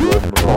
Rock.